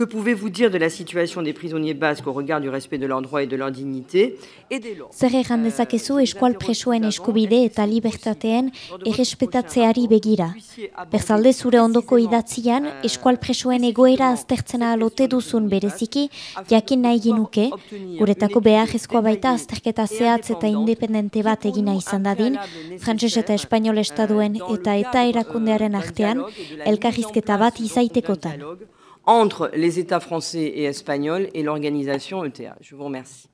Que pouvez-vous dire de la situation des prisonniers basques au regard du respect de leurs droits et de leur dignité Zer egan dezakezu eskual presoen eskubide eta libertateen errespetatzeari begira. Berzalde zure ondoko idatzian, eskual presoen egoera aztertzena alote duzun bereziki, jakin nahi ginuke, guretako beharrezkoa baita azterketa zehatz eta independente bat egina izan dadin, frantses eta espainol estaduen eta eta erakundearen artean, elkarrizketa bat izaitekotan. Entre les États français et espagnols et l'organisation ETA. Je vous remercie.